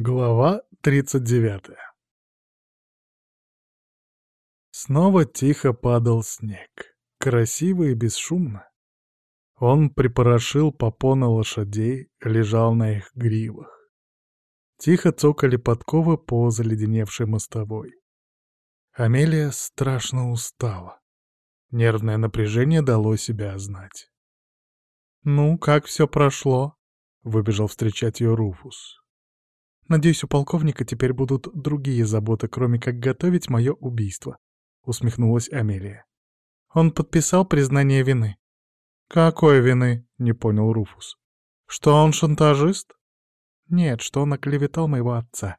Глава 39 Снова тихо падал снег, красиво и бесшумно. Он припорошил попоны лошадей, лежал на их гривах. Тихо цокали подковы по заледеневшей мостовой. Амелия страшно устала. Нервное напряжение дало себя знать. «Ну, как все прошло?» — выбежал встречать ее Руфус. Надеюсь, у полковника теперь будут другие заботы, кроме как готовить мое убийство», — усмехнулась Амелия. Он подписал признание вины. «Какой вины?» — не понял Руфус. «Что он шантажист?» «Нет, что он оклеветал моего отца.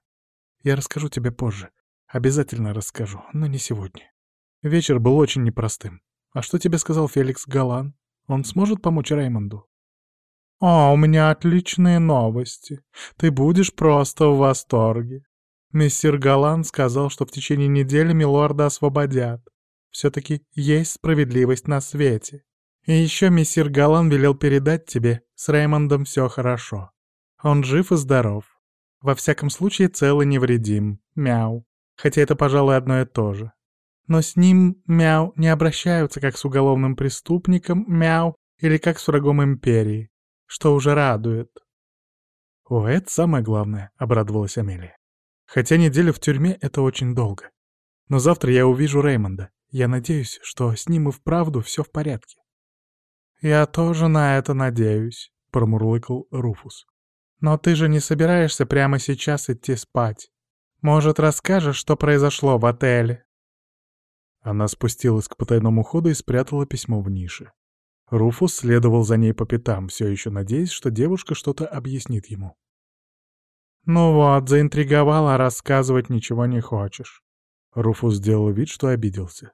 Я расскажу тебе позже. Обязательно расскажу, но не сегодня. Вечер был очень непростым. А что тебе сказал Феликс Галан? Он сможет помочь Раймонду?» «О, у меня отличные новости. Ты будешь просто в восторге. Мессир Галан сказал, что в течение недели милорда освободят. Все-таки есть справедливость на свете. И еще мессир Галан велел передать тебе, с Реймондом все хорошо. Он жив и здоров. Во всяком случае, цел и невредим. Мяу. Хотя это, пожалуй, одно и то же. Но с ним, мяу, не обращаются как с уголовным преступником, мяу, или как с врагом империи что уже радует. «О, это самое главное», — обрадовалась Амелия. «Хотя неделя в тюрьме — это очень долго. Но завтра я увижу Реймонда. Я надеюсь, что с ним и вправду все в порядке». «Я тоже на это надеюсь», — промурлыкал Руфус. «Но ты же не собираешься прямо сейчас идти спать. Может, расскажешь, что произошло в отеле?» Она спустилась к потайному ходу и спрятала письмо в нише. Руфус следовал за ней по пятам, все еще надеясь, что девушка что-то объяснит ему. «Ну вот, заинтриговала, рассказывать ничего не хочешь». Руфус сделал вид, что обиделся.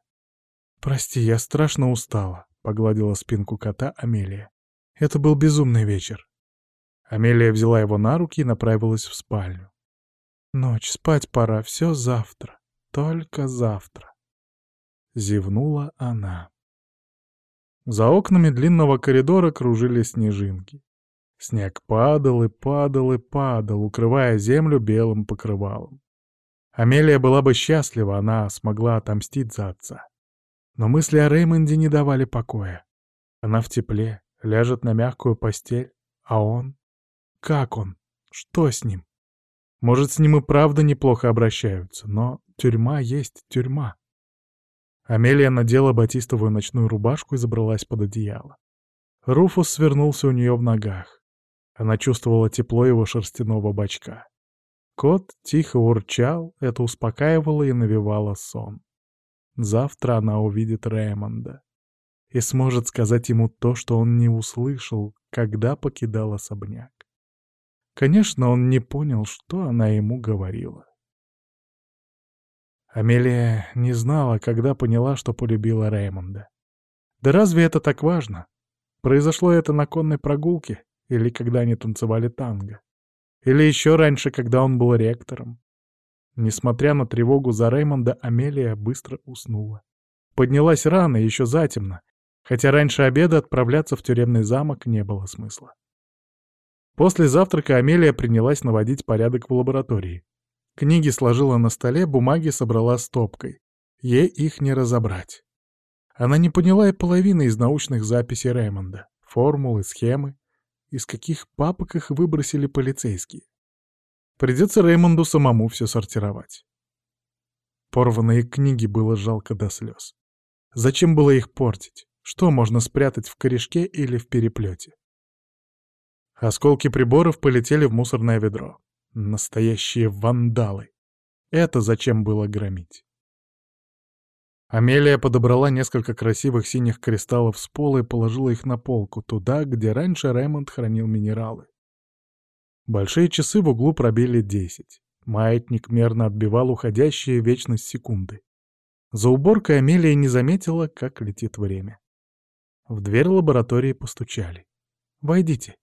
«Прости, я страшно устала», — погладила спинку кота Амелия. «Это был безумный вечер». Амелия взяла его на руки и направилась в спальню. «Ночь, спать пора, все завтра, только завтра». Зевнула она. За окнами длинного коридора кружили снежинки. Снег падал и падал и падал, укрывая землю белым покрывалом. Амелия была бы счастлива, она смогла отомстить за отца. Но мысли о Реймонде не давали покоя. Она в тепле, ляжет на мягкую постель, а он? Как он? Что с ним? Может, с ним и правда неплохо обращаются, но тюрьма есть тюрьма. Амелия надела батистовую ночную рубашку и забралась под одеяло. Руфус свернулся у нее в ногах. Она чувствовала тепло его шерстяного бачка. Кот тихо урчал, это успокаивало и навевало сон. Завтра она увидит Рэймонда и сможет сказать ему то, что он не услышал, когда покидал особняк. Конечно, он не понял, что она ему говорила. Амелия не знала, когда поняла, что полюбила Реймонда. Да разве это так важно? Произошло это на конной прогулке или когда они танцевали танго? Или еще раньше, когда он был ректором? Несмотря на тревогу за Реймонда, Амелия быстро уснула. Поднялась рано, еще затемно, хотя раньше обеда отправляться в тюремный замок не было смысла. После завтрака Амелия принялась наводить порядок в лаборатории. Книги сложила на столе, бумаги собрала стопкой. Ей их не разобрать. Она не поняла и половины из научных записей Реймонда. Формулы, схемы. Из каких папок их выбросили полицейские. Придется Реймонду самому все сортировать. Порванные книги было жалко до слез. Зачем было их портить? Что можно спрятать в корешке или в переплете? Осколки приборов полетели в мусорное ведро. Настоящие вандалы. Это зачем было громить? Амелия подобрала несколько красивых синих кристаллов с пола и положила их на полку, туда, где раньше Раймонд хранил минералы. Большие часы в углу пробили десять. Маятник мерно отбивал уходящие вечность секунды. За уборкой Амелия не заметила, как летит время. В дверь лаборатории постучали. «Войдите»,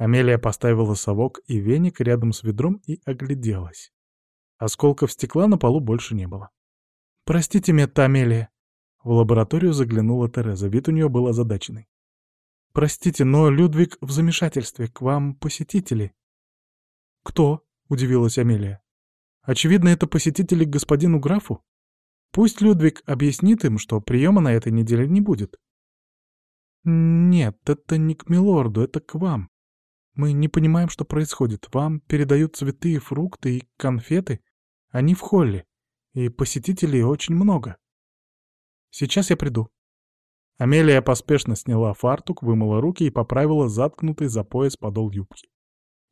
Амелия поставила совок и веник рядом с ведром и огляделась. Осколков стекла на полу больше не было. «Простите, Метта Амелия». В лабораторию заглянула Тереза, вид у нее был озадаченный. «Простите, но Людвиг в замешательстве, к вам посетители». «Кто?» — удивилась Амелия. «Очевидно, это посетители к господину графу. Пусть Людвиг объяснит им, что приема на этой неделе не будет». «Нет, это не к милорду, это к вам. Мы не понимаем, что происходит. Вам передают цветы, фрукты и конфеты. Они в холле, и посетителей очень много. Сейчас я приду». Амелия поспешно сняла фартук, вымыла руки и поправила заткнутый за пояс подол юбки.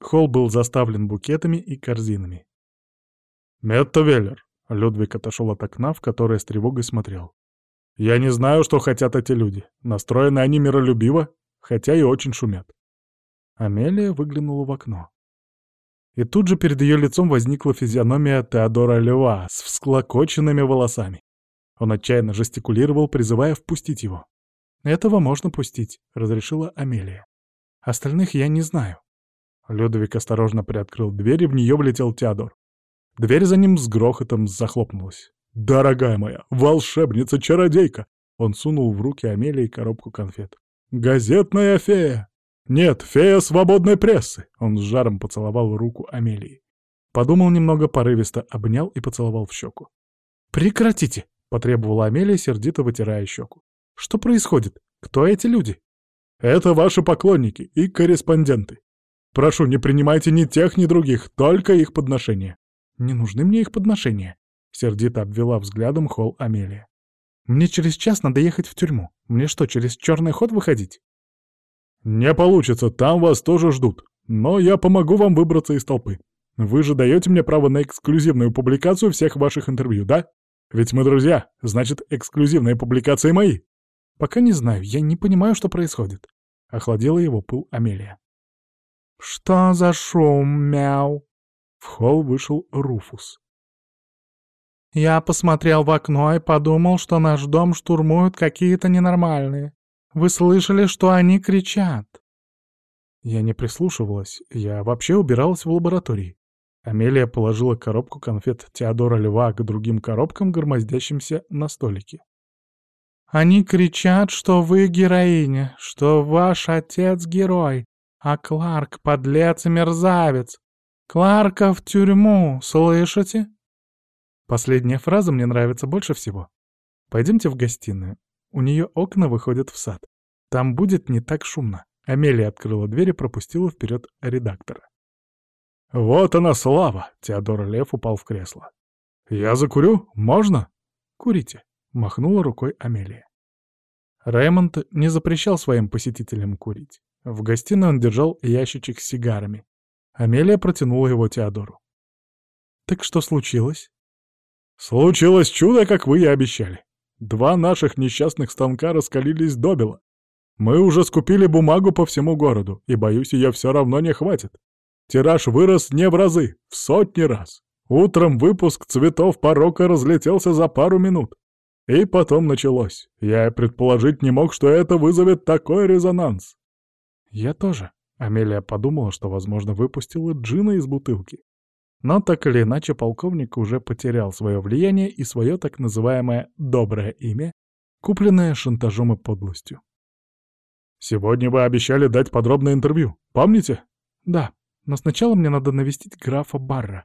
Холл был заставлен букетами и корзинами. «Метта Веллер!» — Людвиг отошел от окна, в которое с тревогой смотрел. «Я не знаю, что хотят эти люди. Настроены они миролюбиво, хотя и очень шумят». Амелия выглянула в окно. И тут же перед ее лицом возникла физиономия Теодора Лева с всклокоченными волосами. Он отчаянно жестикулировал, призывая впустить его. «Этого можно пустить», — разрешила Амелия. «Остальных я не знаю». Людовик осторожно приоткрыл дверь, и в нее влетел Теодор. Дверь за ним с грохотом захлопнулась. «Дорогая моя, волшебница-чародейка!» Он сунул в руки Амелии коробку конфет. «Газетная фея!» «Нет, фея свободной прессы!» Он с жаром поцеловал руку Амелии. Подумал немного порывисто, обнял и поцеловал в щеку. «Прекратите!» — потребовала Амелия, сердито вытирая щеку. «Что происходит? Кто эти люди?» «Это ваши поклонники и корреспонденты. Прошу, не принимайте ни тех, ни других, только их подношения». «Не нужны мне их подношения», — сердито обвела взглядом холл Амелия. «Мне через час надо ехать в тюрьму. Мне что, через черный ход выходить?» «Не получится, там вас тоже ждут. Но я помогу вам выбраться из толпы. Вы же даете мне право на эксклюзивную публикацию всех ваших интервью, да? Ведь мы друзья, значит, эксклюзивные публикации мои». «Пока не знаю, я не понимаю, что происходит», — охладила его пыл Амелия. «Что за шум, мяу?» В холл вышел Руфус. «Я посмотрел в окно и подумал, что наш дом штурмуют какие-то ненормальные. Вы слышали, что они кричат?» Я не прислушивалась, я вообще убиралась в лаборатории. Амелия положила коробку конфет Теодора Льва к другим коробкам, громоздящимся на столике. «Они кричат, что вы героиня, что ваш отец герой, а Кларк — подлец и мерзавец. Кларка в тюрьму, слышите? Последняя фраза мне нравится больше всего. Пойдемте в гостиную. У нее окна выходят в сад. Там будет не так шумно. Амелия открыла дверь и пропустила вперед редактора. «Вот она слава!» — Теодор Лев упал в кресло. «Я закурю? Можно?» «Курите», — махнула рукой Амелия. Рэймонд не запрещал своим посетителям курить. В гостиной он держал ящичек с сигарами. Амелия протянула его Теодору. «Так что случилось?» «Случилось чудо, как вы и обещали. Два наших несчастных станка раскалились добело. Мы уже скупили бумагу по всему городу, и, боюсь, ее все равно не хватит. Тираж вырос не в разы, в сотни раз. Утром выпуск цветов порока разлетелся за пару минут. И потом началось. Я предположить не мог, что это вызовет такой резонанс. «Я тоже», — Амелия подумала, что, возможно, выпустила джина из бутылки. Но так или иначе полковник уже потерял свое влияние и свое так называемое «доброе имя», купленное шантажом и подлостью. «Сегодня вы обещали дать подробное интервью, помните?» «Да, но сначала мне надо навестить графа Барра».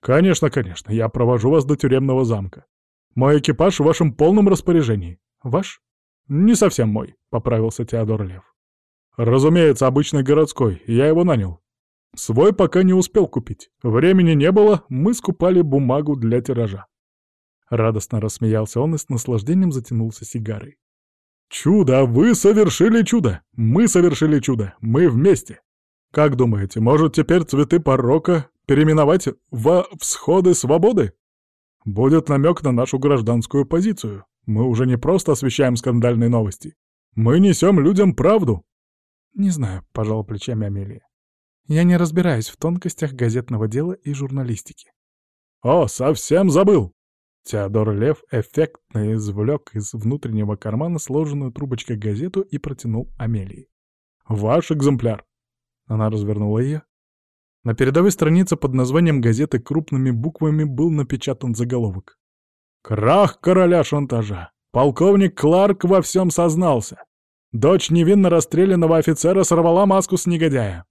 «Конечно, конечно, я провожу вас до тюремного замка. Мой экипаж в вашем полном распоряжении. Ваш?» «Не совсем мой», — поправился Теодор Лев. Разумеется, обычный городской, я его нанял. Свой пока не успел купить. Времени не было, мы скупали бумагу для тиража. Радостно рассмеялся он и с наслаждением затянулся сигарой. «Чудо! Вы совершили чудо! Мы совершили чудо! Мы вместе! Как думаете, может теперь цветы порока переименовать во «Всходы свободы»? Будет намек на нашу гражданскую позицию. Мы уже не просто освещаем скандальные новости. Мы несем людям правду, «Не знаю», — пожал плечами Амелия. «Я не разбираюсь в тонкостях газетного дела и журналистики». «О, совсем забыл!» Теодор Лев эффектно извлек из внутреннего кармана сложенную трубочкой газету и протянул Амелии. «Ваш экземпляр!» Она развернула ее. На передовой странице под названием газеты крупными буквами был напечатан заголовок. «Крах короля шантажа! Полковник Кларк во всем сознался! Дочь невинно расстрелянного офицера сорвала маску с негодяя.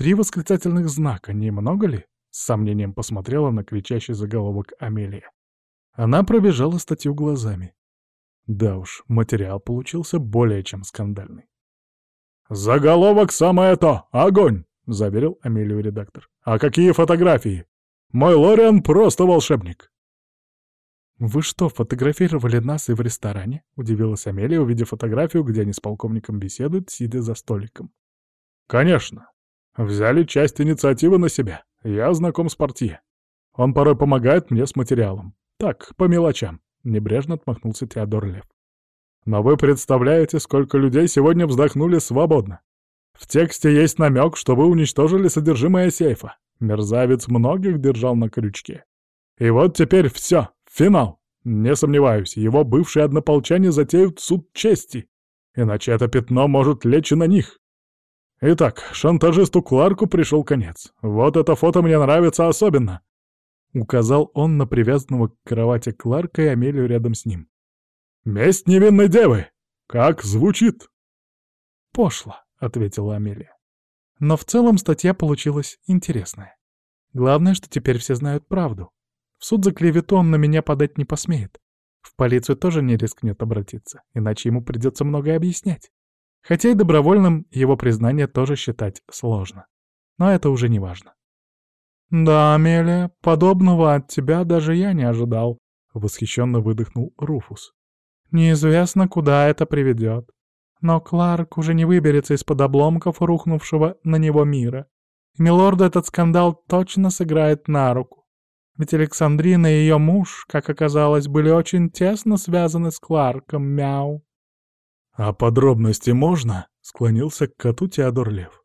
Три восклицательных знака, немного ли? С сомнением посмотрела на кричащий заголовок Амелия. Она пробежала статью глазами. Да уж, материал получился более чем скандальный. «Заголовок самое то! Огонь!» — заверил Амелию редактор. «А какие фотографии? Мой Лориан просто волшебник!» «Вы что, фотографировали нас и в ресторане?» — удивилась Амелия, увидев фотографию, где они с полковником беседуют, сидя за столиком. «Конечно. Взяли часть инициативы на себя. Я знаком с портье. Он порой помогает мне с материалом. Так, по мелочам», — небрежно отмахнулся Теодор Лев. «Но вы представляете, сколько людей сегодня вздохнули свободно. В тексте есть намек, что вы уничтожили содержимое сейфа. Мерзавец многих держал на крючке. И вот теперь все, Финал. Не сомневаюсь, его бывшие однополчане затеют суд чести, иначе это пятно может лечь и на них. Итак, шантажисту Кларку пришел конец. Вот это фото мне нравится особенно. Указал он на привязанного к кровати Кларка и Амелию рядом с ним. «Месть невинной девы! Как звучит?» «Пошло», — ответила Амелия. «Но в целом статья получилась интересная. Главное, что теперь все знают правду. В суд за клевету он на меня подать не посмеет. В полицию тоже не рискнет обратиться, иначе ему придется многое объяснять. Хотя и добровольным его признание тоже считать сложно. Но это уже не важно. «Да, Амелия, подобного от тебя даже я не ожидал», — восхищенно выдохнул Руфус. «Неизвестно, куда это приведет. Но Кларк уже не выберется из-под обломков рухнувшего на него мира. И милорду этот скандал точно сыграет на руку. Ведь Александрина и ее муж, как оказалось, были очень тесно связаны с Кларком, мяу. «А подробности можно?» — склонился к коту Теодор Лев.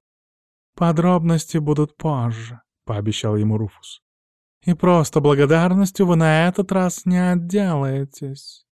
«Подробности будут позже», — пообещал ему Руфус. «И просто благодарностью вы на этот раз не отделаетесь».